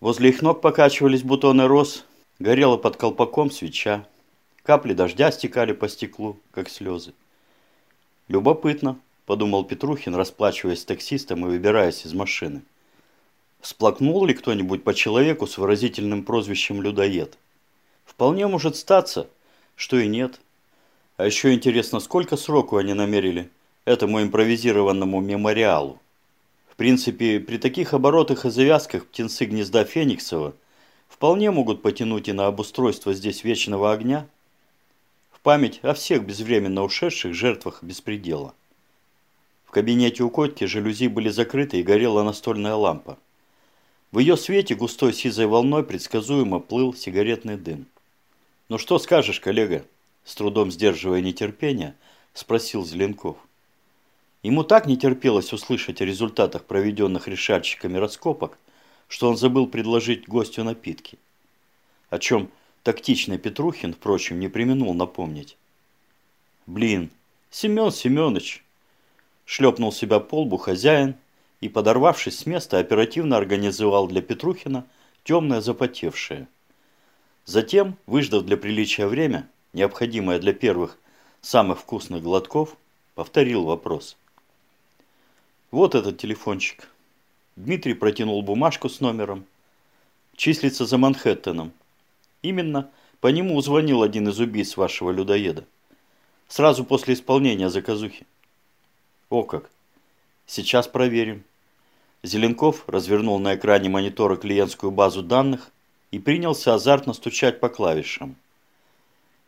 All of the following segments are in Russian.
Возле их ног покачивались бутоны роз, горела под колпаком свеча. Капли дождя стекали по стеклу, как слезы. «Любопытно», – подумал Петрухин, расплачиваясь с таксистом и выбираясь из машины. Всплакнул ли кто-нибудь по человеку с выразительным прозвищем «людоед»? Вполне может статься, что и нет. А еще интересно, сколько сроку они намерили этому импровизированному мемориалу. В принципе, при таких оборотах и завязках птенцы гнезда Фениксова вполне могут потянуть и на обустройство здесь вечного огня – память о всех безвременно ушедших жертвах беспредела. В кабинете у Котки жалюзи были закрыты и горела настольная лампа. В ее свете густой сизой волной предсказуемо плыл сигаретный дым. «Ну что скажешь, коллега?» С трудом сдерживая нетерпение, спросил Зеленков. Ему так не терпелось услышать о результатах проведенных решальщиками раскопок, что он забыл предложить гостю напитки. О чем Тактичный Петрухин, впрочем, не применул напомнить. «Блин, Семен Семенович!» Шлепнул себя по лбу хозяин и, подорвавшись с места, оперативно организовал для Петрухина темное запотевшее. Затем, выждав для приличия время, необходимое для первых самых вкусных глотков, повторил вопрос. «Вот этот телефончик». Дмитрий протянул бумажку с номером. «Числится за Манхэттеном. Именно по нему звонил один из убийц вашего людоеда. Сразу после исполнения заказухи. О как! Сейчас проверим. Зеленков развернул на экране монитора клиентскую базу данных и принялся азартно стучать по клавишам.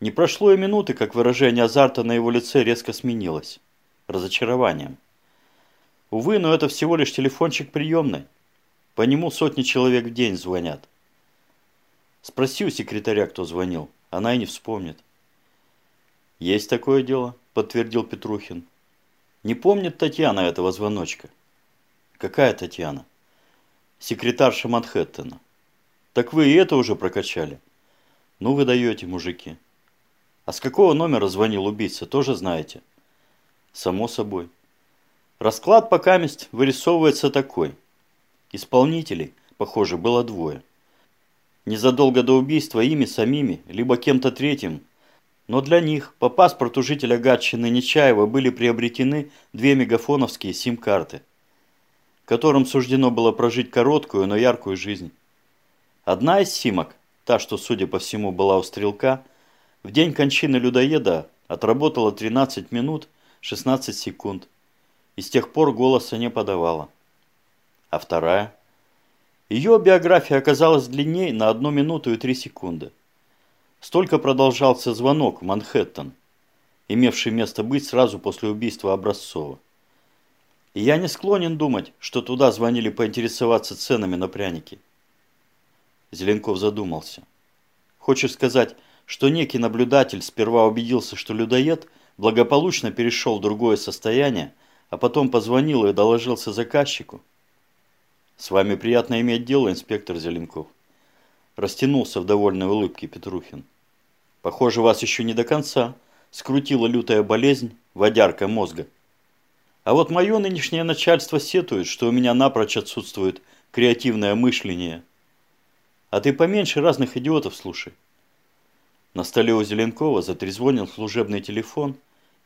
Не прошло и минуты, как выражение азарта на его лице резко сменилось. Разочарованием. Увы, но это всего лишь телефончик приемный. По нему сотни человек в день звонят. Спроси у секретаря, кто звонил. Она и не вспомнит. Есть такое дело, подтвердил Петрухин. Не помнит Татьяна этого звоночка. Какая Татьяна? Секретарша Манхэттена. Так вы и это уже прокачали. Ну вы даете, мужики. А с какого номера звонил убийца, тоже знаете? Само собой. Расклад пока месть вырисовывается такой. Исполнителей, похоже, было двое. Незадолго до убийства ими самими, либо кем-то третьим. Но для них по паспорту жителя Гатчины Нечаева были приобретены две мегафоновские сим-карты, которым суждено было прожить короткую, но яркую жизнь. Одна из симок, та, что, судя по всему, была у стрелка, в день кончины людоеда отработала 13 минут 16 секунд и с тех пор голоса не подавала. А вторая – ее биография оказалась длиннее на одну минуту и три секунды. Столько продолжался звонок в Манхэттен, имевший место быть сразу после убийства Образцова. И я не склонен думать, что туда звонили поинтересоваться ценами на пряники. Зеленков задумался. Хочешь сказать, что некий наблюдатель сперва убедился, что людоед благополучно перешел в другое состояние, а потом позвонил и доложился заказчику? «С вами приятно иметь дело, инспектор Зеленков». Растянулся в довольной улыбке Петрухин. «Похоже, вас еще не до конца скрутила лютая болезнь, водярка мозга. А вот мое нынешнее начальство сетует, что у меня напрочь отсутствует креативное мышление. А ты поменьше разных идиотов слушай». На столе у Зеленкова затрезвонил служебный телефон,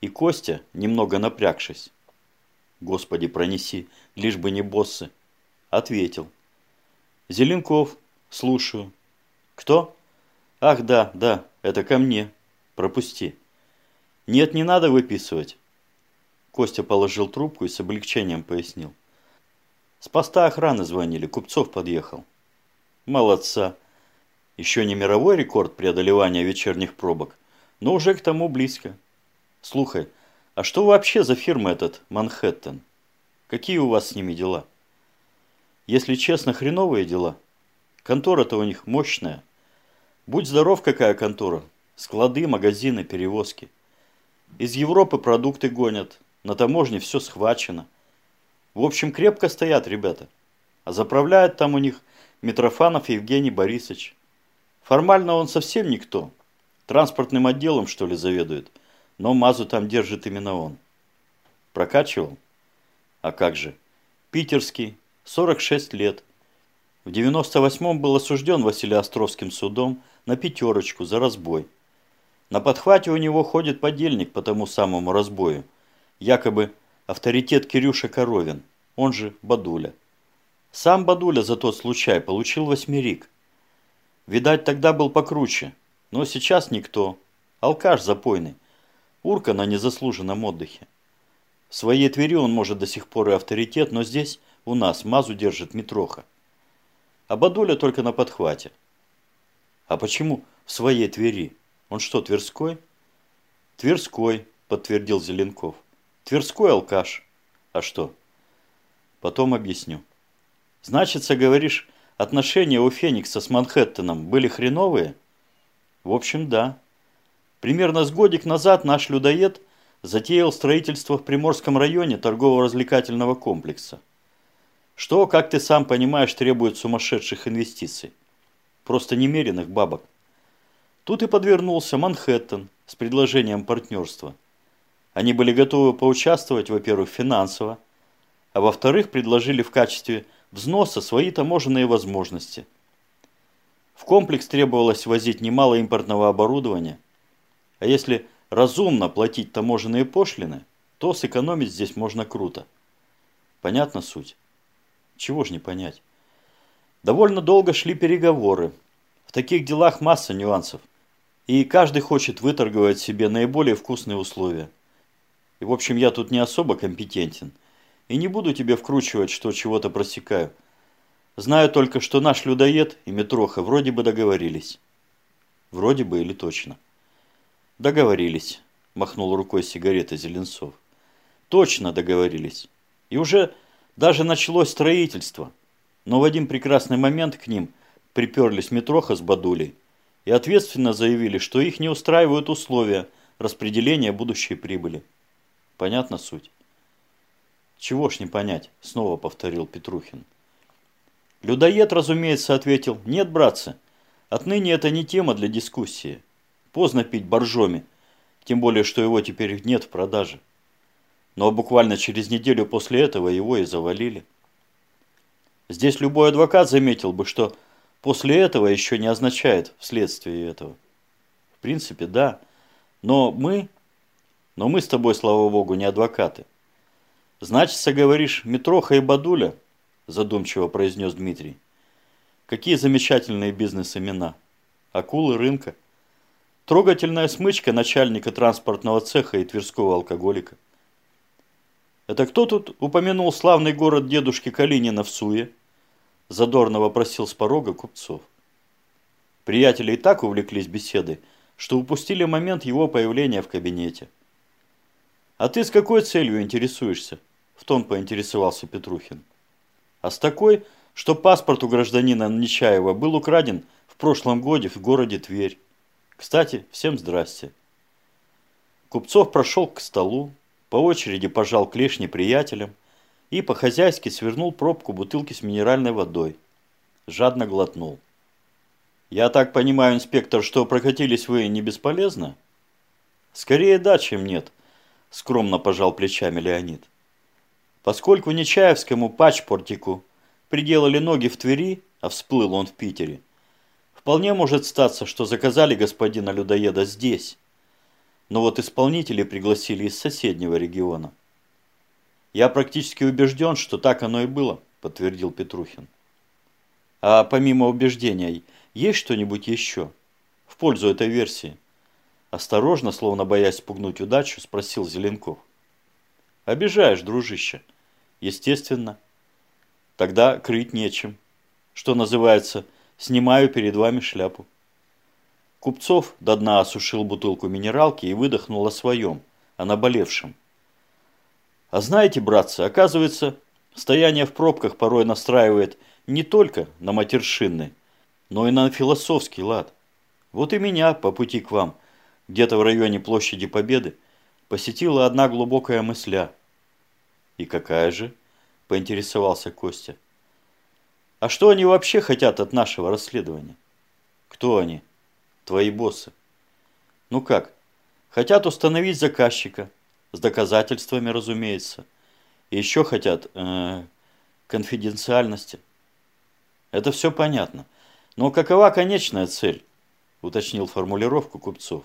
и Костя, немного напрягшись, «Господи, пронеси, лишь бы не боссы», Ответил. Зеленков. Слушаю. Кто? Ах, да, да, это ко мне. Пропусти. Нет, не надо выписывать. Костя положил трубку и с облегчением пояснил. С поста охраны звонили, Купцов подъехал. Молодца. Еще не мировой рекорд преодолевания вечерних пробок, но уже к тому близко. Слухай, а что вообще за фирма этот Манхэттен? Какие у вас с ними дела? Если честно, хреновые дела. Контора-то у них мощная. Будь здоров, какая контора. Склады, магазины, перевозки. Из Европы продукты гонят. На таможне все схвачено. В общем, крепко стоят ребята. А заправляет там у них Митрофанов Евгений Борисович. Формально он совсем никто. Транспортным отделом, что ли, заведует. Но мазу там держит именно он. Прокачивал? А как же? Питерский, 46 лет. В 98-м был осужден Василиостровским судом на пятерочку за разбой. На подхвате у него ходит подельник по тому самому разбою. Якобы авторитет Кирюша Коровин, он же Бадуля. Сам Бадуля за тот случай получил восьмерик. Видать, тогда был покруче, но сейчас никто. Алкаш запойный. Урка на незаслуженном отдыхе. В своей Твери он может до сих пор и авторитет, но здесь у нас мазу держит Митроха. А Бадуля только на подхвате. А почему в своей Твери? Он что, Тверской? Тверской, подтвердил Зеленков. Тверской алкаш. А что? Потом объясню. Значится, говоришь, отношения у Феникса с Манхэттеном были хреновые? В общем, да. Примерно с годик назад наш людоед затеял строительство в Приморском районе торгово-развлекательного комплекса. Что, как ты сам понимаешь, требует сумасшедших инвестиций. Просто немеренных бабок. Тут и подвернулся Манхэттен с предложением партнерства. Они были готовы поучаствовать, во-первых, финансово, а во-вторых, предложили в качестве взноса свои таможенные возможности. В комплекс требовалось возить немало импортного оборудования, а если разумно платить таможенные пошлины, то сэкономить здесь можно круто. Понятна суть? Чего ж не понять? Довольно долго шли переговоры. В таких делах масса нюансов. И каждый хочет выторговать себе наиболее вкусные условия. И в общем я тут не особо компетентен. И не буду тебе вкручивать, что чего-то просекаю. Знаю только, что наш людоед и Метроха вроде бы договорились. Вроде бы или точно. Договорились, махнул рукой сигареты Зеленцов. Точно договорились. И уже даже началось строительство. Но в один прекрасный момент к ним приперлись Метроха с Бадулей и ответственно заявили, что их не устраивают условия распределения будущей прибыли. Понятна суть? Чего ж не понять, снова повторил Петрухин. Людоед, разумеется, ответил, нет, братцы, отныне это не тема для дискуссии. Поздно пить боржоми, тем более, что его теперь нет в продаже. Но буквально через неделю после этого его и завалили. Здесь любой адвокат заметил бы, что после этого еще не означает вследствие этого. В принципе, да. Но мы... Но мы с тобой, слава богу, не адвокаты. Значится, говоришь, Митроха и Бадуля, задумчиво произнес Дмитрий. Какие замечательные бизнес-имена. Акулы рынка. Трогательная смычка начальника транспортного цеха и тверского алкоголика. «Это кто тут упомянул славный город дедушки Калинина в Суе?» Задорно вопросил с порога купцов. Приятели и так увлеклись беседой, что упустили момент его появления в кабинете. «А ты с какой целью интересуешься?» – в тон поинтересовался Петрухин. «А с такой, что паспорт у гражданина Нечаева был украден в прошлом годе в городе Тверь. Кстати, всем здрасте. Купцов прошел к столу, по очереди пожал клешни приятелям и по-хозяйски свернул пробку бутылки с минеральной водой. Жадно глотнул. «Я так понимаю, инспектор, что прокатились вы не бесполезно?» «Скорее да, чем нет», – скромно пожал плечами Леонид. Поскольку Нечаевскому пачпортику приделали ноги в Твери, а всплыл он в Питере, Вполне может статься, что заказали господина людоеда здесь. Но вот исполнители пригласили из соседнего региона. Я практически убежден, что так оно и было, подтвердил Петрухин. А помимо убеждения, есть что-нибудь еще? В пользу этой версии? Осторожно, словно боясь спугнуть удачу, спросил Зеленков. Обижаешь, дружище. Естественно. Тогда крыть нечем. Что называется, Снимаю перед вами шляпу. Купцов до дна осушил бутылку минералки и выдохнул о своем, о наболевшем. А знаете, братцы, оказывается, стояние в пробках порой настраивает не только на матершинный, но и на философский лад. Вот и меня по пути к вам, где-то в районе площади Победы, посетила одна глубокая мысля. «И какая же?» – поинтересовался Костя. А что они вообще хотят от нашего расследования? Кто они? Твои боссы. Ну как? Хотят установить заказчика. С доказательствами, разумеется. И еще хотят э, конфиденциальности. Это все понятно. Но какова конечная цель? Уточнил формулировку купцов.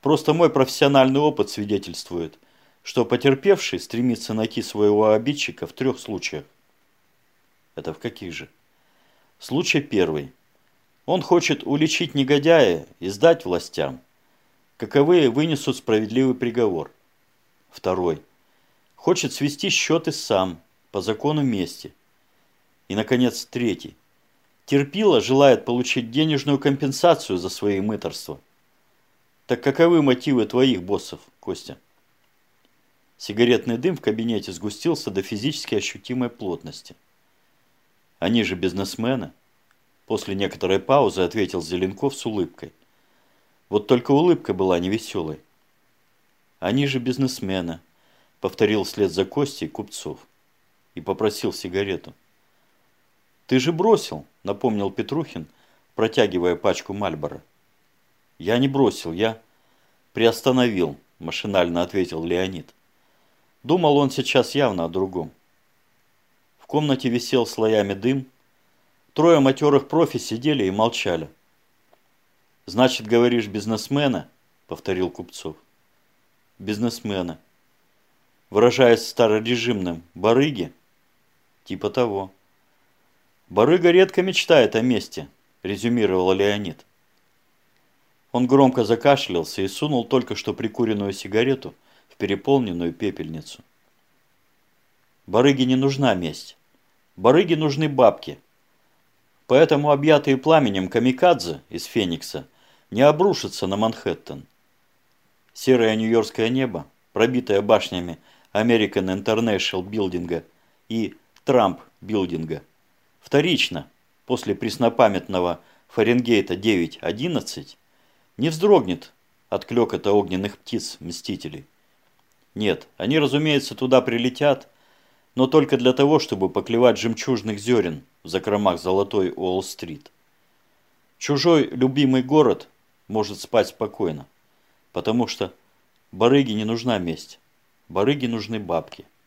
Просто мой профессиональный опыт свидетельствует, что потерпевший стремится найти своего обидчика в трех случаях. Это в каких же? Случай первый. Он хочет уличить негодяя и сдать властям. Каковые вынесут справедливый приговор. Второй. Хочет свести счеты сам, по закону мести. И, наконец, третий. Терпила желает получить денежную компенсацию за свои мыторства. Так каковы мотивы твоих боссов, Костя? Сигаретный дым в кабинете сгустился до физически ощутимой плотности. Они же бизнесмены. После некоторой паузы ответил Зеленков с улыбкой. Вот только улыбка была невеселой. Они же бизнесмены, повторил вслед за Костей Купцов и попросил сигарету. Ты же бросил, напомнил Петрухин, протягивая пачку Мальбора. Я не бросил, я приостановил, машинально ответил Леонид. Думал он сейчас явно о другом. Комнате висел слоями дым, Трое матерых профи сидели и молчали. «Значит, говоришь, бизнесмена?» – повторил Купцов. «Бизнесмена. Выражаясь старорежимным, барыги?» «Типа того». «Барыга редко мечтает о месте», – резюмировал Леонид. Он громко закашлялся и сунул только что прикуренную сигарету в переполненную пепельницу. Барыге не нужна месть. Барыге нужны бабки – Поэтому объятые пламенем камикадзе из Феникса не обрушатся на Манхэттен. Серое нью-йоркское небо, пробитое башнями American International билдинга и Трамп билдинга, вторично, после преснопамятного Фаренгейта 9.11, не вздрогнет от клёкота огненных птиц-мстителей. Нет, они, разумеется, туда прилетят, но только для того, чтобы поклевать жемчужных зерен в закромах золотой Уолл-стрит. Чужой любимый город может спать спокойно, потому что барыге не нужна месть, барыге нужны бабки –